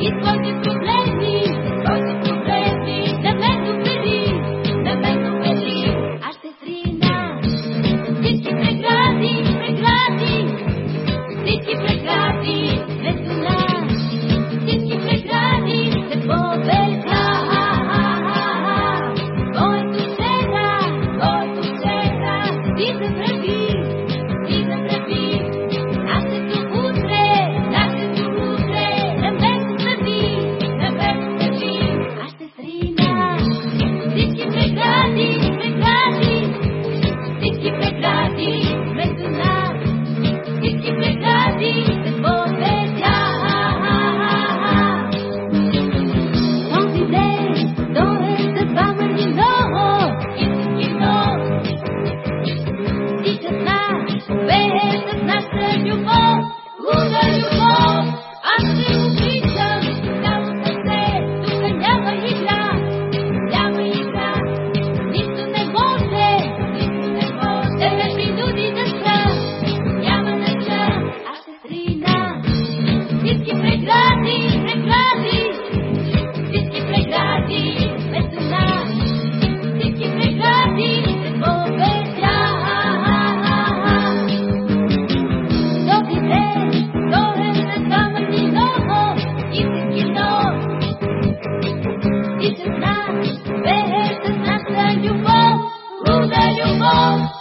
It's to be Muda de Krishna, Krishna, there you go, go.